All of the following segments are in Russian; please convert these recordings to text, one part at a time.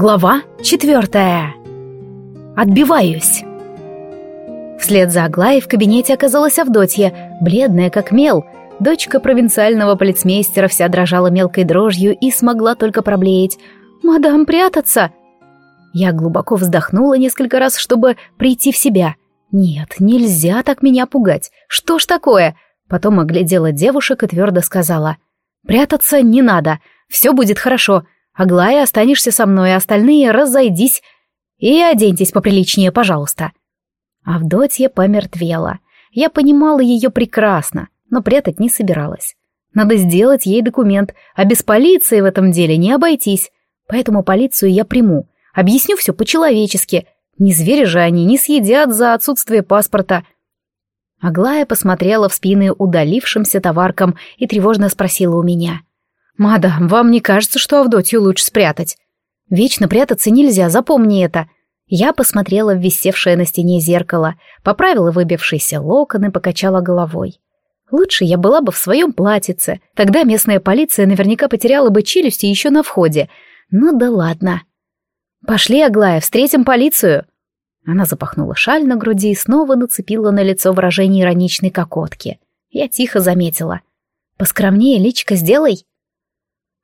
Глава четвертая. Отбиваюсь. Вслед за Аглаей в кабинете оказалась Авдотья, бледная как мел. Дочка провинциального полицмейстера вся дрожала мелкой дрожью и смогла только проблеять. «Мадам, прятаться!» Я глубоко вздохнула несколько раз, чтобы прийти в себя. «Нет, нельзя так меня пугать. Что ж такое?» Потом оглядела девушек и твердо сказала. «Прятаться не надо. Все будет хорошо. Аглая, останешься со мной, а остальные разойдись и оденьтесь поприличнее, пожалуйста». Авдотья помертвела. Я понимала ее прекрасно, но прятать не собиралась. Надо сделать ей документ, а без полиции в этом деле не обойтись. Поэтому полицию я приму, объясню все по-человечески. Не звери же они, не съедят за отсутствие паспорта. Аглая посмотрела в спины удалившимся товаркам и тревожно спросила у меня. «Мадам, вам не кажется, что Авдотью лучше спрятать? Вечно прятаться нельзя, запомни это». Я посмотрела в висевшее на стене зеркало, поправила выбившиеся локоны, покачала головой. Лучше я была бы в своем платьице, тогда местная полиция наверняка потеряла бы челюсти еще на входе. Ну да ладно. «Пошли, Аглая, встретим полицию!» Она запахнула шаль на груди и снова нацепила на лицо выражение ироничной кокотки. Я тихо заметила. «Поскромнее личка сделай!»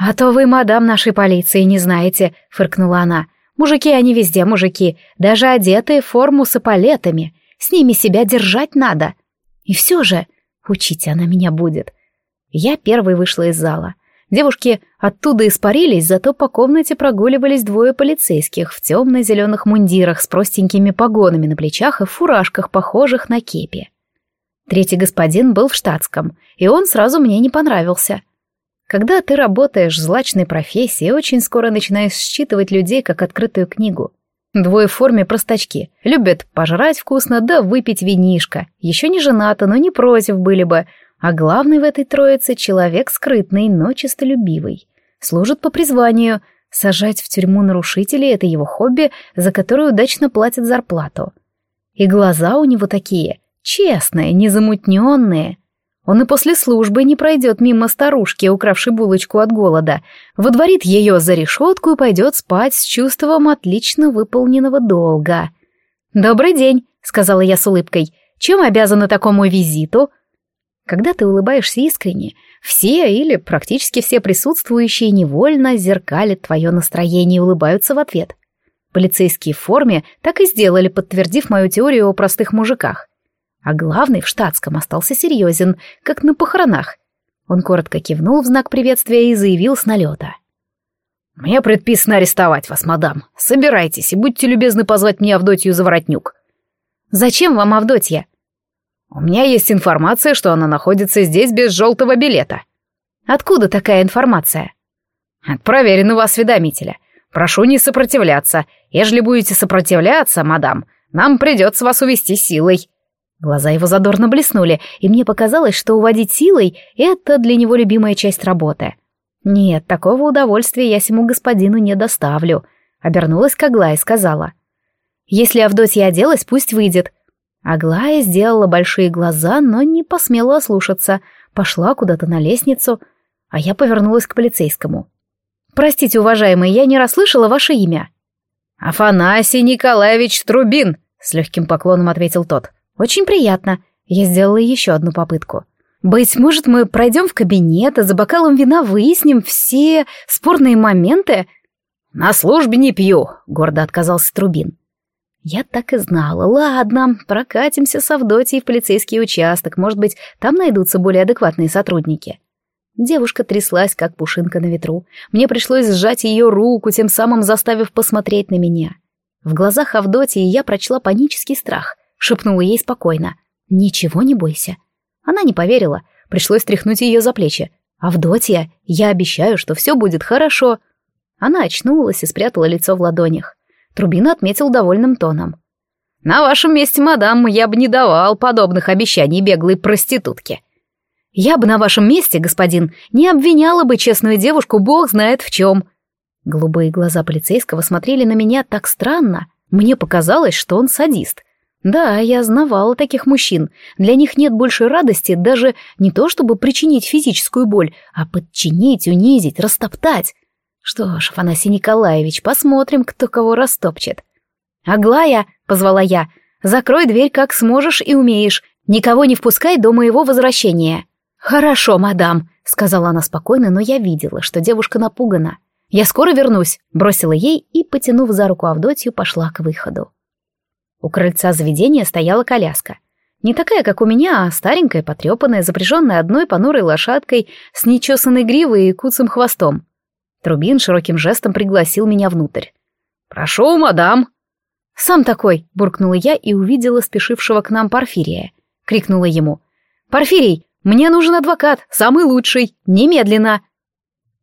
«А то вы, мадам нашей полиции, не знаете», — фыркнула она. «Мужики они везде мужики, даже одетые в форму с эполетами. С ними себя держать надо. И все же, учить она меня будет». Я первой вышла из зала. Девушки оттуда испарились, зато по комнате прогуливались двое полицейских в темно-зеленых мундирах с простенькими погонами на плечах и фуражках, похожих на кепи. Третий господин был в штатском, и он сразу мне не понравился. Когда ты работаешь в злачной профессии, очень скоро начинаешь считывать людей как открытую книгу. Двое в форме простачки. Любят пожрать вкусно, да выпить винишко. Еще не женаты, но не против были бы. А главный в этой троице — человек скрытный, но честолюбивый. Служит по призванию. Сажать в тюрьму нарушителей — это его хобби, за которое удачно платят зарплату. И глаза у него такие, честные, незамутненные — он и после службы не пройдет мимо старушки, укравшей булочку от голода, водворит ее за решетку и пойдет спать с чувством отлично выполненного долга. «Добрый день», — сказала я с улыбкой. «Чем обязана такому визиту?» Когда ты улыбаешься искренне, все или практически все присутствующие невольно зеркалят твое настроение и улыбаются в ответ. Полицейские в форме так и сделали, подтвердив мою теорию о простых мужиках а главный в штатском остался серьезен, как на похоронах. Он коротко кивнул в знак приветствия и заявил с налета. «Мне предписано арестовать вас, мадам. Собирайтесь и будьте любезны позвать мне Авдотью Заворотнюк». «Зачем вам Авдотья?» «У меня есть информация, что она находится здесь без желтого билета». «Откуда такая информация?» «От проверенного осведомителя. Прошу не сопротивляться. Ежели будете сопротивляться, мадам, нам придется вас увести силой». Глаза его задорно блеснули, и мне показалось, что уводить силой — это для него любимая часть работы. Нет, такого удовольствия я сему господину не доставлю. Обернулась к Аглае и сказала. Если Авдотья оделась, пусть выйдет. Аглая сделала большие глаза, но не посмела ослушаться. Пошла куда-то на лестницу, а я повернулась к полицейскому. «Простите, уважаемый, я не расслышала ваше имя». «Афанасий Николаевич Трубин», — с легким поклоном ответил тот. «Очень приятно». Я сделала еще одну попытку. «Быть может, мы пройдем в кабинет, и за бокалом вина выясним все спорные моменты?» «На службе не пью», — гордо отказался Трубин. Я так и знала. Ладно, прокатимся с Авдотьей в полицейский участок. Может быть, там найдутся более адекватные сотрудники. Девушка тряслась, как пушинка на ветру. Мне пришлось сжать ее руку, тем самым заставив посмотреть на меня. В глазах Авдотьи я прочла панический страх шепнула ей спокойно. «Ничего не бойся». Она не поверила, пришлось тряхнуть ее за плечи. «Авдотья, я обещаю, что все будет хорошо». Она очнулась и спрятала лицо в ладонях. Трубина отметил довольным тоном. «На вашем месте, мадам, я бы не давал подобных обещаний беглой проститутке». «Я бы на вашем месте, господин, не обвиняла бы честную девушку, бог знает в чем». Голубые глаза полицейского смотрели на меня так странно. Мне показалось, что он садист. Да, я знавала таких мужчин. Для них нет больше радости даже не то, чтобы причинить физическую боль, а подчинить, унизить, растоптать. Что ж, Афанасий Николаевич, посмотрим, кто кого растопчет. «Аглая!» — позвала я. «Закрой дверь как сможешь и умеешь. Никого не впускай до моего возвращения». «Хорошо, мадам», — сказала она спокойно, но я видела, что девушка напугана. «Я скоро вернусь», — бросила ей и, потянув за руку Авдотью, пошла к выходу. У крыльца заведения стояла коляска. Не такая, как у меня, а старенькая, потрепанная, запряженная одной понурой лошадкой с нечесанной гривой и куцым хвостом. Трубин широким жестом пригласил меня внутрь. «Прошу, мадам!» «Сам такой!» — буркнула я и увидела спешившего к нам Порфирия. Крикнула ему. «Порфирий, мне нужен адвокат, самый лучший, немедленно!»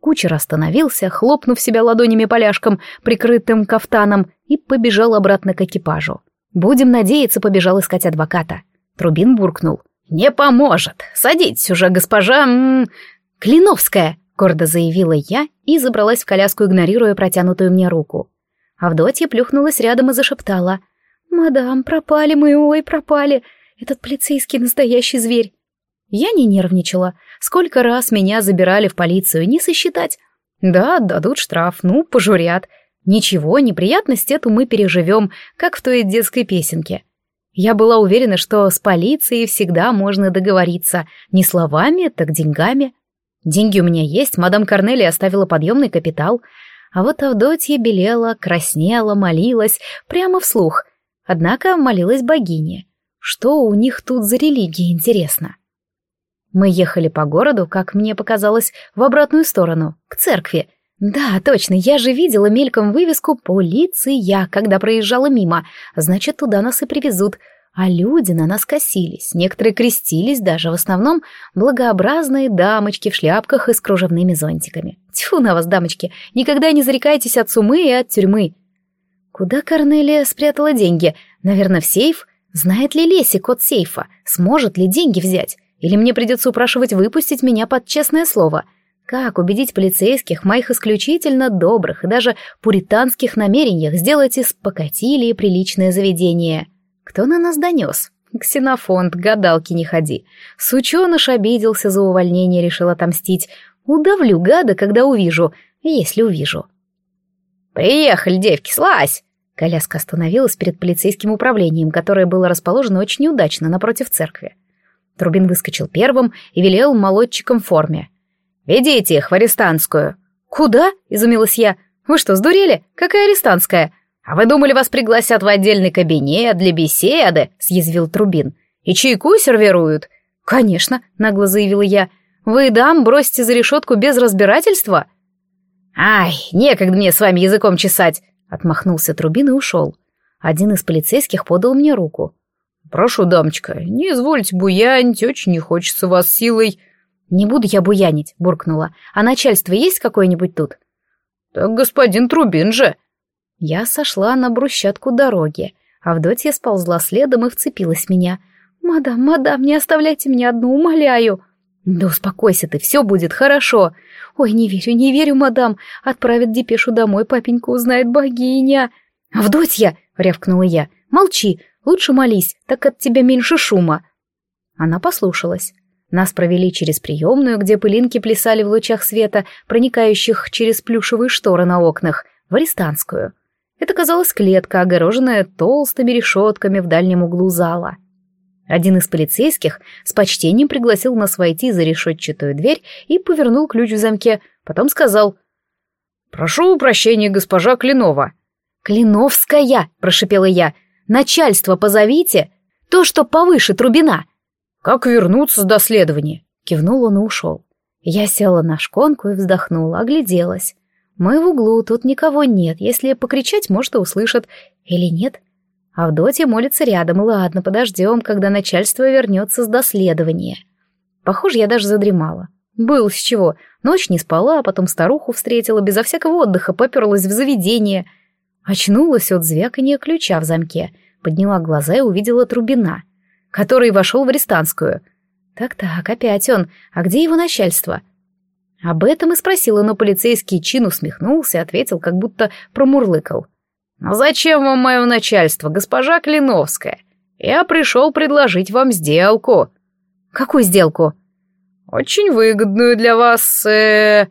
Кучер остановился, хлопнув себя ладонями поляшком, прикрытым кафтаном, и побежал обратно к экипажу. Будем надеяться, побежал искать адвоката. Трубин буркнул. «Не поможет! Садитесь уже, госпожа... М -м, Клиновская!» — гордо заявила я и забралась в коляску, игнорируя протянутую мне руку. Авдотья плюхнулась рядом и зашептала. «Мадам, пропали мы, ой, пропали! Этот полицейский настоящий зверь!» Я не нервничала. Сколько раз меня забирали в полицию, не сосчитать. Да, дадут штраф, ну, пожурят. Ничего, неприятность эту мы переживем, как в той детской песенке. Я была уверена, что с полицией всегда можно договориться. Не словами, так деньгами. Деньги у меня есть, мадам Корнелия оставила подъемный капитал. А вот Авдотья белела, краснела, молилась, прямо вслух. Однако молилась богине. Что у них тут за религия, интересно? Мы ехали по городу, как мне показалось, в обратную сторону, к церкви. Да, точно, я же видела мельком вывеску «Полиция», когда проезжала мимо. Значит, туда нас и привезут. А люди на нас косились, некоторые крестились даже, в основном благообразные дамочки в шляпках и с кружевными зонтиками. Тьфу на вас, дамочки, никогда не зарекайтесь от сумы и от тюрьмы. Куда Корнелия спрятала деньги? Наверное, в сейф? Знает ли Леси код сейфа? Сможет ли деньги взять? Или мне придется упрашивать выпустить меня под честное слово? Как убедить полицейских в моих исключительно добрых и даже пуританских намерениях сделать из покатилии приличное заведение? Кто на нас донес? Ксенофонт, гадалки не ходи. Сученыш обиделся за увольнение, решил отомстить. Удавлю гада, когда увижу, если увижу. «Приехали, девки, слазь!» Коляска остановилась перед полицейским управлением, которое было расположено очень неудачно напротив церкви. Трубин выскочил первым и велел молодчикам в форме. «Ведите их в арестантскую». «Куда?» — изумилась я. «Вы что, сдурели? Какая арестантская?» «А вы думали, вас пригласят в отдельный кабинет для беседы?» — съязвил Трубин. «И чайку сервируют?» «Конечно», — нагло заявила я. «Вы, дам, бросите за решетку без разбирательства?» «Ай, некогда мне с вами языком чесать!» — отмахнулся Трубин и ушел. Один из полицейских подал мне руку. «Прошу, дамочка, не извольте буянить, очень не хочется вас силой». «Не буду я буянить», — буркнула. «А начальство есть какое-нибудь тут?» «Так господин Трубин же». Я сошла на брусчатку дороги. Авдотья сползла следом и вцепилась в меня. «Мадам, мадам, не оставляйте меня одну, умоляю!» «Да успокойся ты, все будет хорошо!» «Ой, не верю, не верю, мадам! Отправят депешу домой, папенька узнает богиня!» «Авдотья!» — рявкнула я. «Молчи, Лучше молись, так от тебя меньше шума». Она послушалась. Нас провели через приемную, где пылинки плясали в лучах света, проникающих через плюшевые шторы на окнах, в арестантскую. Это казалась клетка, огороженная толстыми решетками в дальнем углу зала. Один из полицейских с почтением пригласил нас войти за решетчатую дверь и повернул ключ в замке, потом сказал «Прошу прощения, госпожа Клинова». «Клиновская!» — прошипела я — Начальство позовите. То, что повыше Трубина. Как вернуться с доследования? Кивнул он и ушел. Я села на шконку и вздохнула, огляделась. Мы в углу, тут никого нет. Если покричать, может, и услышат. Или нет? Авдотья молится рядом. Ладно, подождем, когда начальство вернется с доследования. Похоже, я даже задремала. Был с чего. Ночь не спала, а потом старуху встретила, безо всякого отдыха поперлась в заведение — Очнулась от звякания ключа в замке, подняла глаза и увидела Трубина, который вошел в арестантскую. Так-так, опять он. А где его начальство? Об этом и спросила, но полицейский чин усмехнулся ответил, как будто промурлыкал. «Ну зачем вам мое начальство, госпожа Клиновская? Я пришел предложить вам сделку». «Какую сделку?» «Очень выгодную для вас, э...»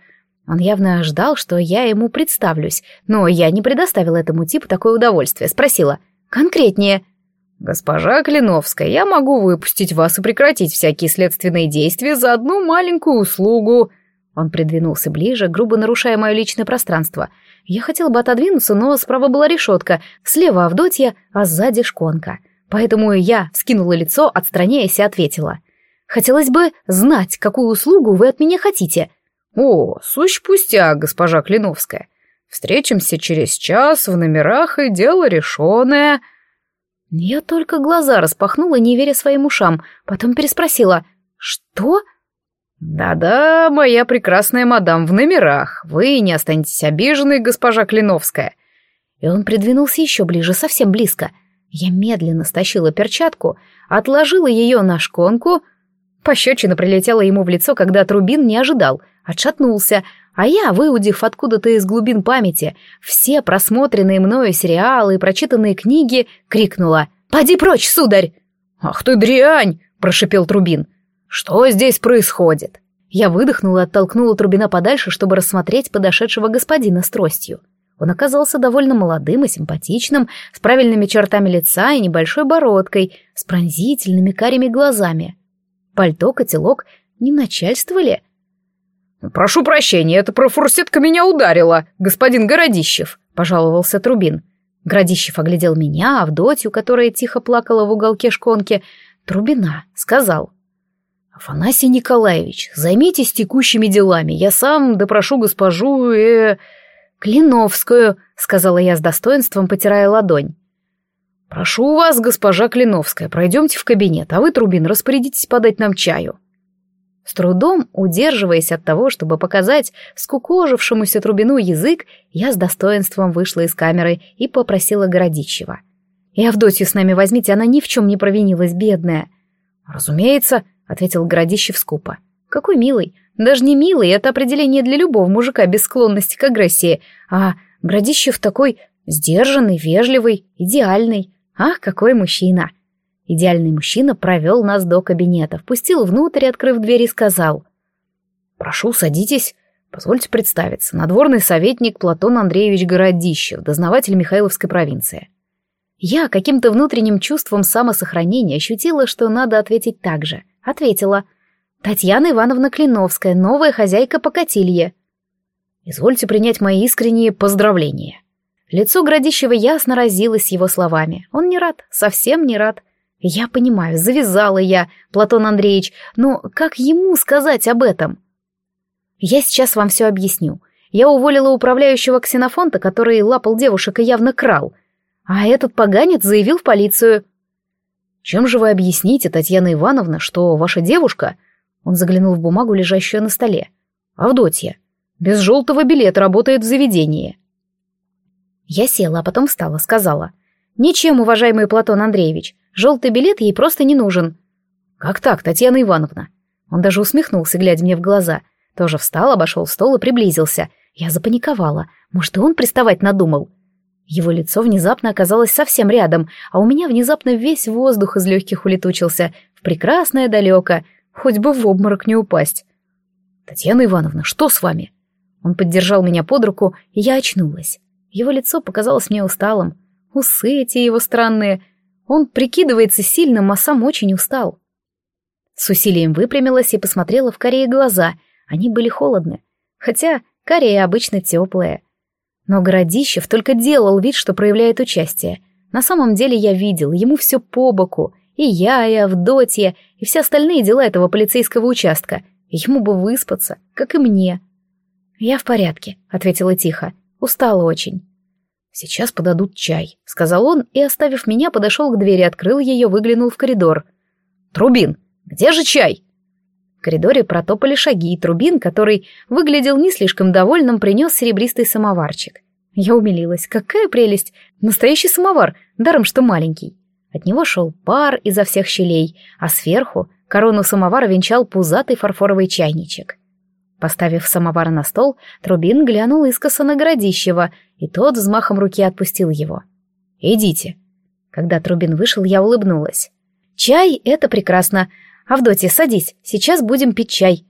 Он явно ждал, что я ему представлюсь, но я не предоставила этому типу такое удовольствие. Спросила. «Конкретнее». «Госпожа Клиновская, я могу выпустить вас и прекратить всякие следственные действия за одну маленькую услугу». Он придвинулся ближе, грубо нарушая мое личное пространство. Я хотела бы отодвинуться, но справа была решетка, слева Авдотья, а сзади шконка. Поэтому я вскинула лицо, отстраняясь и ответила. «Хотелось бы знать, какую услугу вы от меня хотите». «О, сущ пустяк, госпожа Клиновская. Встретимся через час в номерах, и дело решенное». Я только глаза распахнула, не веря своим ушам, потом переспросила «Что?» «Да-да, моя прекрасная мадам, в номерах. Вы не останетесь обиженной, госпожа Клиновская». И он придвинулся еще ближе, совсем близко. Я медленно стащила перчатку, отложила ее на шконку. Пощечина прилетела ему в лицо, когда Трубин не ожидал, отшатнулся, а я, выудив откуда-то из глубин памяти все просмотренные мною сериалы и прочитанные книги, крикнула «Поди прочь, сударь!» «Ах ты дрянь!» — прошипел Трубин. «Что здесь происходит?» Я выдохнула и оттолкнула Трубина подальше, чтобы рассмотреть подошедшего господина с тростью. Он оказался довольно молодым и симпатичным, с правильными чертами лица и небольшой бородкой, с пронзительными карими глазами. Пальто, котелок не начальствовали? «Прошу прощения, эта профурсетка меня ударила, господин Городищев», — пожаловался Трубин. Городищев оглядел меня, Авдотью, которая тихо плакала в уголке шконки. Трубина сказал. «Афанасий Николаевич, займитесь текущими делами, я сам допрошу госпожу, э...» «Клиновскую», — сказала я с достоинством, потирая ладонь. «Прошу вас, госпожа Клиновская, пройдемте в кабинет, а вы, Трубин, распорядитесь подать нам чаю». С трудом, удерживаясь от того, чтобы показать скукожившемуся Трубину язык, я с достоинством вышла из камеры и попросила Городищева. «И Авдотью с нами возьмите, она ни в чем не провинилась, бедная». «Разумеется», — ответил Городищев скупо. «Какой милый. Даже не милый, это определение для любого мужика без склонности к агрессии. А Городищев такой сдержанный, вежливый, идеальный. Ах, какой мужчина!» Идеальный мужчина провел нас до кабинета, впустил внутрь, открыв дверь и сказал. «Прошу, садитесь. Позвольте представиться. Надворный советник Платон Андреевич Городищев, дознаватель Михайловской провинции». Я каким-то внутренним чувством самосохранения ощутила, что надо ответить так же. Ответила. «Татьяна Ивановна Клиновская, новая хозяйка Покатилье». «Извольте принять мои искренние поздравления». Лицо Городищева ясно разилось его словами. Он не рад, совсем не рад. Я понимаю, завязала я, Платон Андреевич, но как ему сказать об этом? Я сейчас вам все объясню. Я уволила управляющего ксенофонта, который лапал девушек и явно крал. А этот поганец заявил в полицию. «Чем же вы объясните, Татьяна Ивановна, что ваша девушка...» Он заглянул в бумагу, лежащую на столе. «Авдотья. Без желтого билета работает в заведении». Я села, а потом встала, сказала. «Ничем, уважаемый Платон Андреевич. Желтый билет ей просто не нужен». «Как так, Татьяна Ивановна?» Он даже усмехнулся, глядя мне в глаза. Тоже встал, обошел стол и приблизился. Я запаниковала. Может, и он приставать надумал? Его лицо внезапно оказалось совсем рядом, а у меня внезапно весь воздух из легких улетучился в прекрасное далеко, хоть бы в обморок не упасть. «Татьяна Ивановна, что с вами?» Он поддержал меня под руку, и я очнулась. Его лицо показалось мне усталым. Усы эти его странные, он прикидывается сильным, а сам очень устал. С усилием выпрямилась и посмотрела в карие глаза. Они были холодны. Хотя карие обычно теплые. Но Городищев только делал вид, что проявляет участие. На самом деле я видел, ему все по боку. И я, и Авдотья, и все остальные дела этого полицейского участка. Ему бы выспаться, как и мне. «Я в порядке», — ответила тихо. «Устала очень». «Сейчас подадут чай», — сказал он, и, оставив меня, подошел к двери, открыл ее, выглянул в коридор. «Трубин, где же чай?» В коридоре протопали шаги, и Трубин, который выглядел не слишком довольным, принес серебристый самоварчик. Я умилилась. Какая прелесть! Настоящий самовар, даром что маленький. От него шел пар изо всех щелей, а сверху корону самовара венчал пузатый фарфоровый чайничек. Поставив самовар на стол, Трубин глянул искоса на Городищева, и тот взмахом руки отпустил его. «Идите». Когда Трубин вышел, я улыбнулась. «Чай — это прекрасно. Авдотья, садись, сейчас будем пить чай».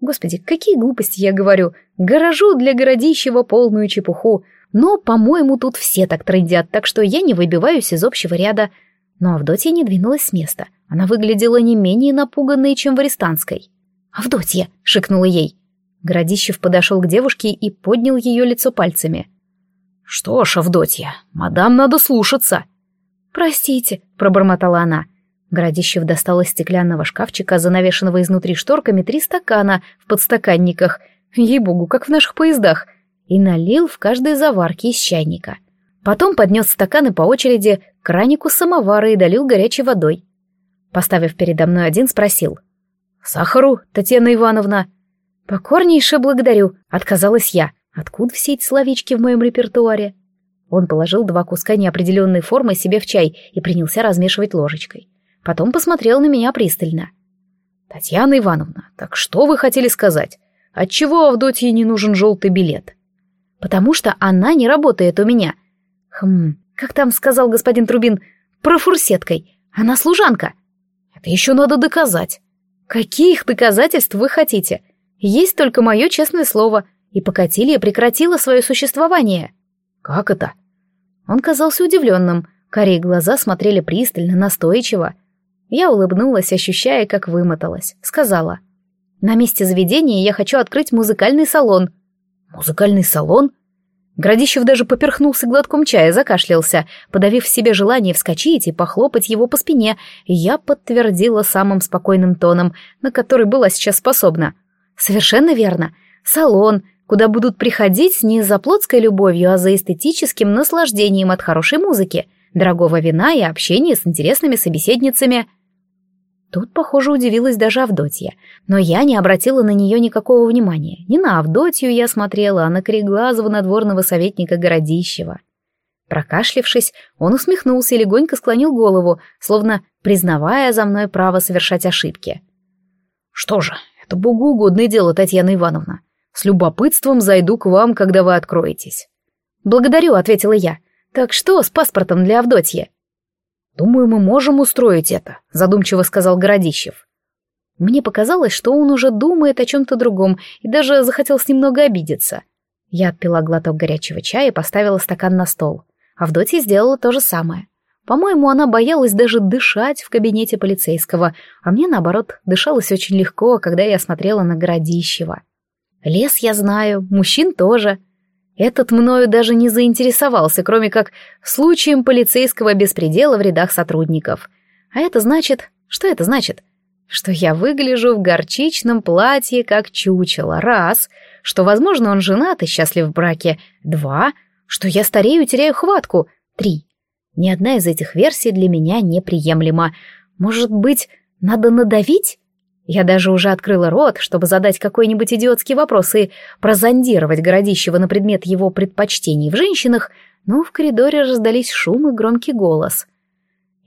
Господи, какие глупости я говорю. Гаражу для городищего полную чепуху. Но, по-моему, тут все так трындят, так что я не выбиваюсь из общего ряда. Но Авдотья не двинулась с места. Она выглядела не менее напуганной, чем в арестанской. «Авдотья!» — шикнула ей. Городищев подошел к девушке и поднял ее лицо пальцами. «Что ж, Авдотья, мадам надо слушаться». «Простите», — пробормотала она. Городищев достал из стеклянного шкафчика, занавешенного изнутри шторками, три стакана в подстаканниках, ей-богу, как в наших поездах, и налил в каждой заварке из чайника. Потом поднес стаканы по очереди к кранику самовара и долил горячей водой. Поставив передо мной один, спросил. «Сахару, Татьяна Ивановна?» «Покорнейше благодарю», — отказалась я. «Откуда все эти словечки в моем репертуаре?» Он положил два куска неопределенной формы себе в чай и принялся размешивать ложечкой. Потом посмотрел на меня пристально. «Татьяна Ивановна, так что вы хотели сказать? Отчего Авдотье не нужен желтый билет?» «Потому что она не работает у меня». «Хм, как там сказал господин Трубин, профурсеткой. Она служанка». «Это еще надо доказать». «Каких доказательств вы хотите? Есть только мое честное слово, и Покатилия прекратила свое существование». «Как это?» Он казался удивленным, корей глаза смотрели пристально, настойчиво. Я улыбнулась, ощущая, как вымоталась. Сказала. «На месте заведения я хочу открыть музыкальный салон». «Музыкальный салон?» Градищев даже поперхнулся глотком чая, закашлялся, подавив в себе желание вскочить и похлопать его по спине, я подтвердила самым спокойным тоном, на который была сейчас способна. «Совершенно верно. Салон, куда будут приходить не за плотской любовью, а за эстетическим наслаждением от хорошей музыки, дорогого вина и общения с интересными собеседницами». Тут, похоже, удивилась даже Авдотья, но я не обратила на нее никакого внимания. Не на Авдотью я смотрела, а на кореглазого надворного советника Городищева. Прокашлившись, он усмехнулся и легонько склонил голову, словно признавая за мной право совершать ошибки. «Что же, это богоугодное дело, Татьяна Ивановна. С любопытством зайду к вам, когда вы откроетесь». «Благодарю», — ответила я. «Так что с паспортом для Авдотьи?» «Думаю, мы можем устроить это», — задумчиво сказал Городищев. Мне показалось, что он уже думает о чем-то другом и даже захотел с немного обидеться. Я отпила глоток горячего чая и поставила стакан на стол. Авдотья сделала то же самое. По-моему, она боялась даже дышать в кабинете полицейского, а мне, наоборот, дышалось очень легко, когда я смотрела на Городищева. Лес я знаю, мужчин тоже — этот мною даже не заинтересовался, кроме как случаем полицейского беспредела в рядах сотрудников. А это значит... Что это значит? Что я выгляжу в горчичном платье, как чучело. Раз. Что, возможно, он женат и счастлив в браке. Два. Что я старею теряю хватку. Три. Ни одна из этих версий для меня неприемлема. Может быть, надо надавить? Я даже уже открыла рот, чтобы задать какой-нибудь идиотский вопрос и прозондировать Городищева на предмет его предпочтений в женщинах, но в коридоре раздались шум и громкий голос.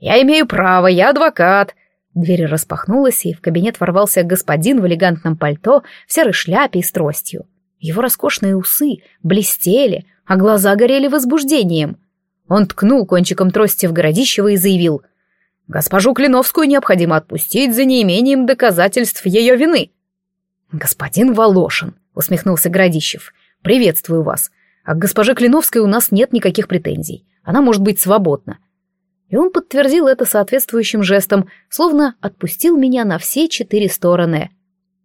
«Я имею право, я адвокат!» Дверь распахнулась, и в кабинет ворвался господин в элегантном пальто, в серой шляпе и с тростью. Его роскошные усы блестели, а глаза горели возбуждением. Он ткнул кончиком трости в Городищева и заявил — Госпожу Клиновскую необходимо отпустить за неимением доказательств ее вины. Господин Волошин, усмехнулся Градищев, приветствую вас. А к госпоже Клиновской у нас нет никаких претензий. Она может быть свободна. И он подтвердил это соответствующим жестом, словно отпустил меня на все четыре стороны.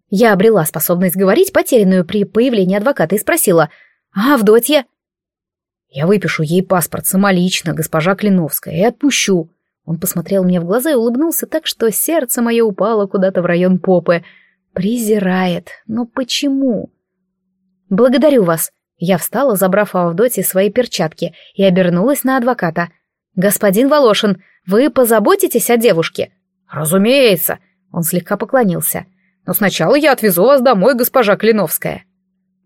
Я обрела способность говорить, потерянную при появлении адвоката, и спросила, «А Авдотья?» «Я выпишу ей паспорт самолично, госпожа Клиновская, и отпущу», он посмотрел мне в глаза и улыбнулся так, что сердце мое упало куда-то в район попы. Презирает. Но почему? Благодарю вас. Я встала, забрав у Авдотьи свои перчатки, и обернулась на адвоката. «Господин Волошин, вы позаботитесь о девушке?» «Разумеется!» Он слегка поклонился. «Но сначала я отвезу вас домой, госпожа Клиновская».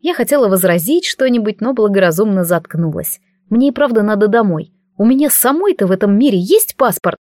Я хотела возразить что-нибудь, но благоразумно заткнулась. Мне и правда надо домой. У меня самой-то в этом мире есть паспорт.